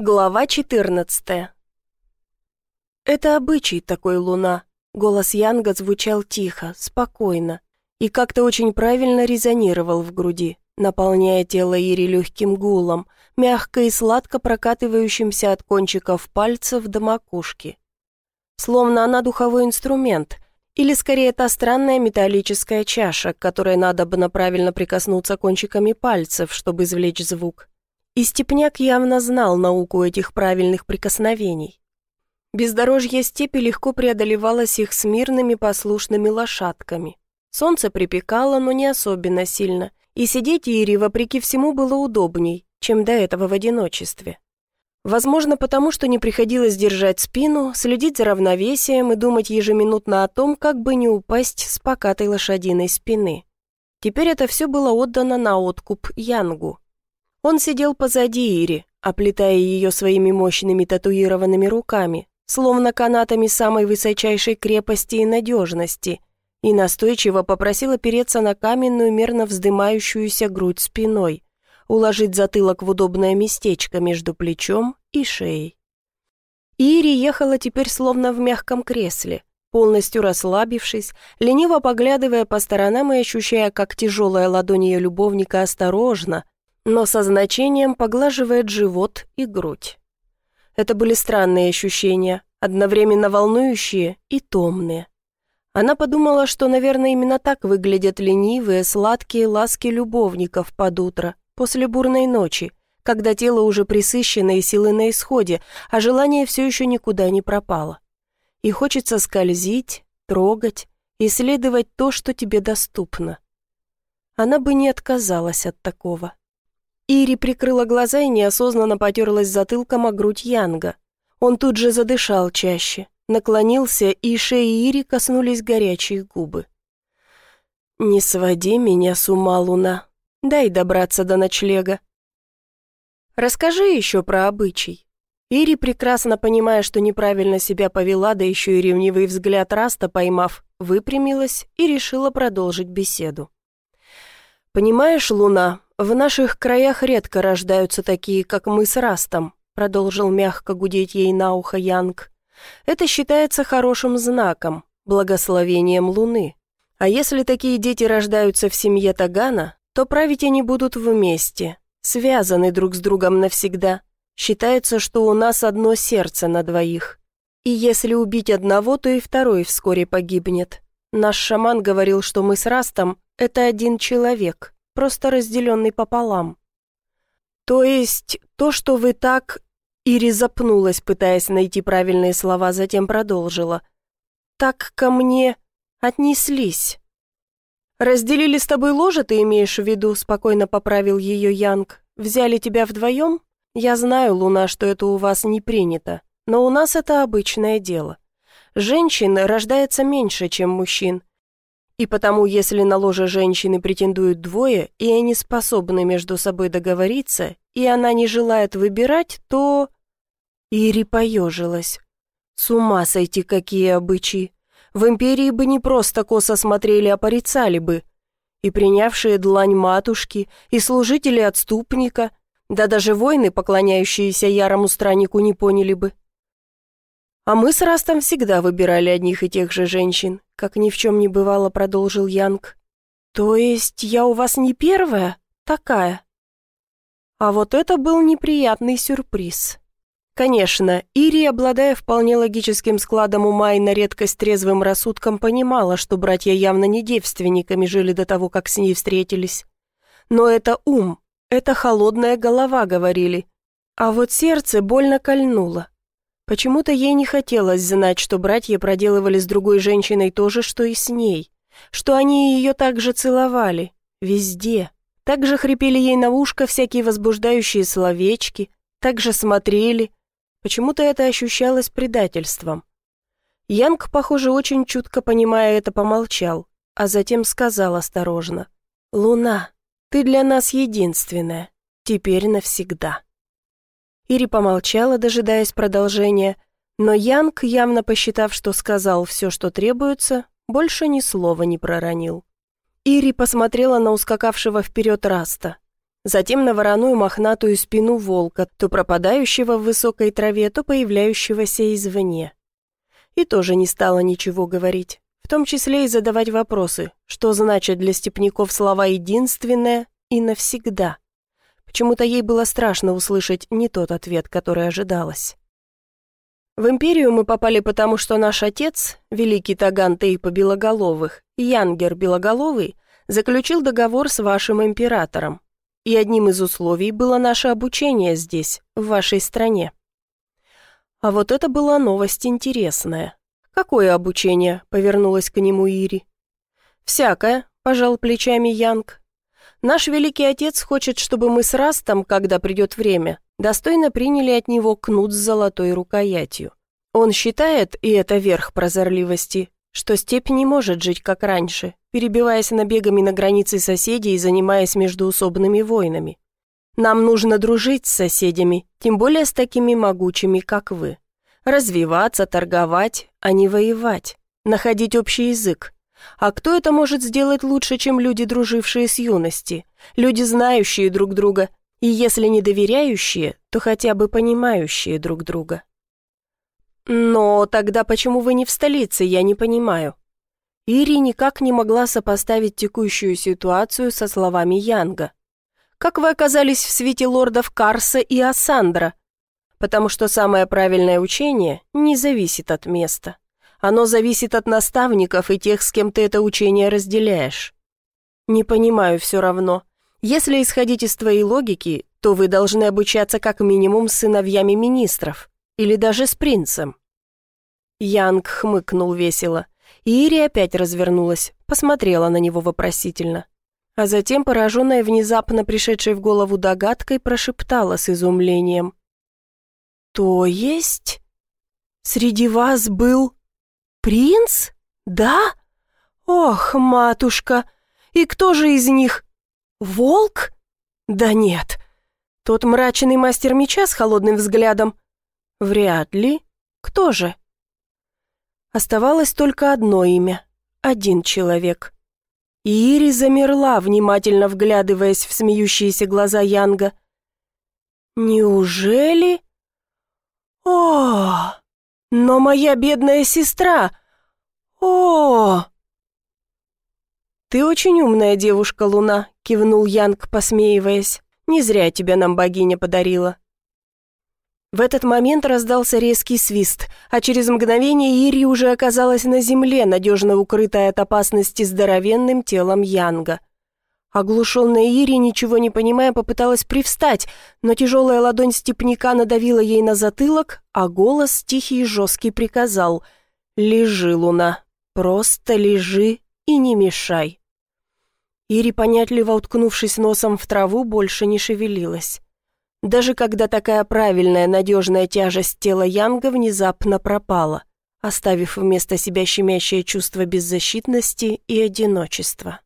Глава 14 «Это обычай такой луна», — голос Янга звучал тихо, спокойно и как-то очень правильно резонировал в груди, наполняя тело Ири легким гулом, мягко и сладко прокатывающимся от кончиков пальцев до макушки. Словно она духовой инструмент, или скорее та странная металлическая чаша, к которой надо бы правильно прикоснуться кончиками пальцев, чтобы извлечь звук. И Степняк явно знал науку этих правильных прикосновений. Бездорожье степи легко преодолевалось их смирными послушными лошадками. Солнце припекало, но не особенно сильно, и сидеть Ире, вопреки всему, было удобней, чем до этого в одиночестве. Возможно, потому что не приходилось держать спину, следить за равновесием и думать ежеминутно о том, как бы не упасть с покатой лошадиной спины. Теперь это все было отдано на откуп Янгу. Он сидел позади Ири, оплетая ее своими мощными татуированными руками, словно канатами самой высочайшей крепости и надежности, и настойчиво попросил опереться на каменную, мерно вздымающуюся грудь спиной, уложить затылок в удобное местечко между плечом и шеей. Ири ехала теперь словно в мягком кресле, полностью расслабившись, лениво поглядывая по сторонам и ощущая, как тяжелая ладонь ее любовника осторожно, но со значением поглаживает живот и грудь. Это были странные ощущения, одновременно волнующие и томные. Она подумала, что, наверное, именно так выглядят ленивые, сладкие ласки любовников под утро, после бурной ночи, когда тело уже присыщено и силы на исходе, а желание все еще никуда не пропало. И хочется скользить, трогать, исследовать то, что тебе доступно. Она бы не отказалась от такого. Ири прикрыла глаза и неосознанно потерлась затылком о грудь Янга. Он тут же задышал чаще, наклонился, и шеи Ири коснулись горячие губы. «Не своди меня с ума, Луна. Дай добраться до ночлега». «Расскажи еще про обычай». Ири, прекрасно понимая, что неправильно себя повела, да еще и ревнивый взгляд Раста поймав, выпрямилась и решила продолжить беседу. «Понимаешь, Луна, в наших краях редко рождаются такие, как мы с Растом», продолжил мягко гудеть ей на ухо Янг. «Это считается хорошим знаком, благословением Луны. А если такие дети рождаются в семье Тагана, то править они будут вместе, связаны друг с другом навсегда. Считается, что у нас одно сердце на двоих. И если убить одного, то и второй вскоре погибнет. Наш шаман говорил, что мы с Растом — это один человек просто разделенный пополам. То есть то, что вы так... Ири запнулась, пытаясь найти правильные слова, затем продолжила. Так ко мне отнеслись. «Разделили с тобой ложе, ты имеешь в виду?» спокойно поправил ее Янг. «Взяли тебя вдвоем? Я знаю, Луна, что это у вас не принято, но у нас это обычное дело. Женщин рождается меньше, чем мужчин, и потому, если на ложе женщины претендуют двое, и они способны между собой договориться, и она не желает выбирать, то... Ири поежилась. С ума сойти, какие обычаи. В империи бы не просто косо смотрели, а порицали бы. И принявшие длань матушки, и служители отступника, да даже воины, поклоняющиеся ярому страннику, не поняли бы. А мы с Растом всегда выбирали одних и тех же женщин, как ни в чем не бывало, продолжил Янг. То есть я у вас не первая? Такая? А вот это был неприятный сюрприз. Конечно, Ири, обладая вполне логическим складом ума и на редкость трезвым рассудком, понимала, что братья явно не девственниками жили до того, как с ней встретились. Но это ум, это холодная голова, говорили. А вот сердце больно кольнуло. Почему-то ей не хотелось знать, что братья проделывали с другой женщиной то же, что и с ней, что они ее также целовали, везде, также хрипели ей на ушко всякие возбуждающие словечки, также смотрели. Почему-то это ощущалось предательством. Янг, похоже, очень чутко понимая это, помолчал, а затем сказал осторожно. «Луна, ты для нас единственная, теперь навсегда». Ири помолчала, дожидаясь продолжения, но Янг, явно посчитав, что сказал все, что требуется, больше ни слова не проронил. Ири посмотрела на ускакавшего вперед Раста. затем на вороную мохнатую спину волка, то пропадающего в высокой траве, то появляющегося извне. И тоже не стала ничего говорить, в том числе и задавать вопросы, что значит для степняков слова «единственное» и «навсегда». Почему-то ей было страшно услышать не тот ответ, который ожидалось. В империю мы попали потому, что наш отец, великий Таган Тейпа Белоголовых, Янгер Белоголовый, заключил договор с вашим императором. И одним из условий было наше обучение здесь, в вашей стране. А вот это была новость интересная. «Какое обучение?» — повернулась к нему Ири. «Всякое», — пожал плечами Янг. «Наш великий отец хочет, чтобы мы с Растом, когда придет время, достойно приняли от него кнут с золотой рукоятью. Он считает, и это верх прозорливости, что степь не может жить как раньше, перебиваясь набегами на границы соседей и занимаясь междуусобными войнами. Нам нужно дружить с соседями, тем более с такими могучими, как вы. Развиваться, торговать, а не воевать, находить общий язык. А кто это может сделать лучше, чем люди, дружившие с юности? Люди, знающие друг друга, и если не доверяющие, то хотя бы понимающие друг друга. Но тогда почему вы не в столице, я не понимаю. Ири никак не могла сопоставить текущую ситуацию со словами Янга. Как вы оказались в свете лордов Карса и Ассандра? Потому что самое правильное учение не зависит от места. Оно зависит от наставников и тех, с кем ты это учение разделяешь. Не понимаю все равно. Если исходить из твоей логики, то вы должны обучаться как минимум с сыновьями министров. Или даже с принцем». Янг хмыкнул весело. И Ири опять развернулась, посмотрела на него вопросительно. А затем, пораженная внезапно пришедшей в голову догадкой, прошептала с изумлением. «То есть? Среди вас был принц? Да? Ох, матушка! И кто же из них Волк? Да нет. Тот мрачный мастер меча с холодным взглядом? Вряд ли. Кто же? Оставалось только одно имя. Один человек. Ири замерла, внимательно вглядываясь в смеющиеся глаза Янга. «Неужели?» «О, но моя бедная сестра! О!» «Ты очень умная девушка, Луна», — кивнул Янг, посмеиваясь. «Не зря тебя нам богиня подарила». В этот момент раздался резкий свист, а через мгновение Ири уже оказалась на земле, надежно укрытая от опасности здоровенным телом Янга. Оглушенная Ири, ничего не понимая, попыталась привстать, но тяжелая ладонь степняка надавила ей на затылок, а голос тихий и жесткий приказал «Лежи, Луна, просто лежи и не мешай». Ири, понятливо уткнувшись носом в траву, больше не шевелилась. Даже когда такая правильная, надежная тяжесть тела Янга внезапно пропала, оставив вместо себя щемящее чувство беззащитности и одиночества.